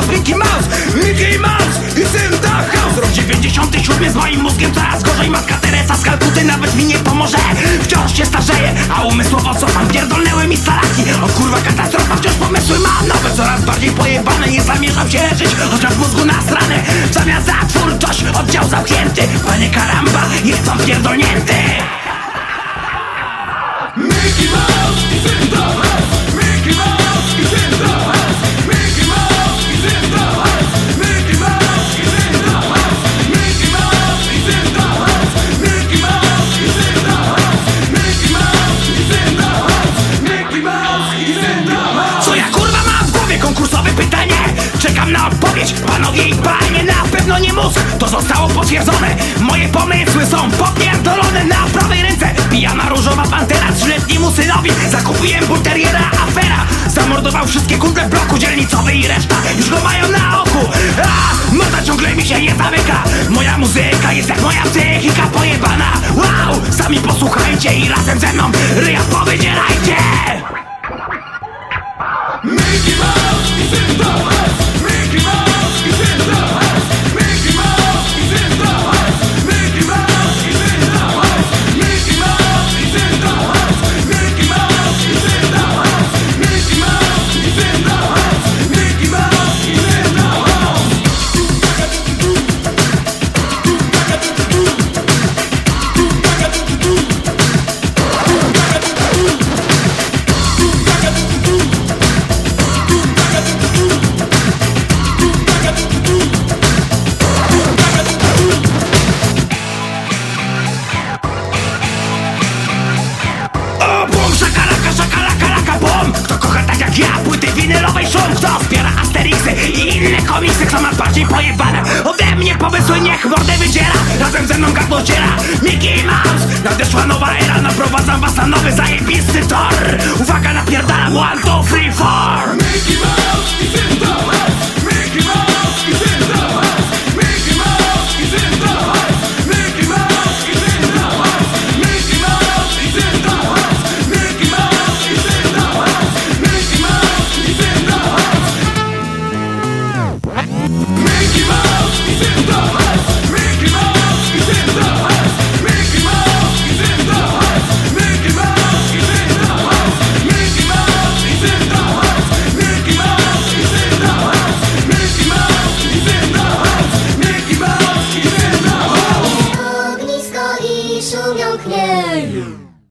Mouse, Mickey Mouse, Mickey Mouse i syn the house. Rok 97 z moim mózgiem coraz gorzej. Matka Teresa z Kalkuty nawet mi nie pomoże. Wciąż się starzeje, a umysłowo cofam Pierdolnęły mi staraki, o kurwa katastrofa Wciąż pomysły mam nowe, coraz bardziej pojebane Nie zamierzam się leczyć, chociaż w mózgu nasrane. Zamiast za twórczość, oddział zamknięty. Panie karamba, jestem pierdolnięty. Mickey Mouse. Konkursowe pytanie. Czekam na odpowiedź, panowie i panie Na pewno nie mózg, to zostało potwierdzone. Moje pomysły są popierdolone. Na prawej ręce pijana różowa pantera Trzyletniemu synowi zakupiłem bulteriera Afera. Zamordował wszystkie kundle bloku dzielnicowy I reszta już go mają na oku. A, moda ciągle mi się nie zamyka. Moja muzyka jest jak moja psychika pojebana. Wow, sami posłuchajcie i razem ze mną ryja powydzierajcie komiksy ma bardziej pojebane. Ode mnie pomysły Niech mordę wydziera, razem ze mną gardło dziera Mickey Mouse, nadeszła nowa era. Naprowadzam was na nowy zajebisty tor. Uwaga, napierdalam, one, two, three, four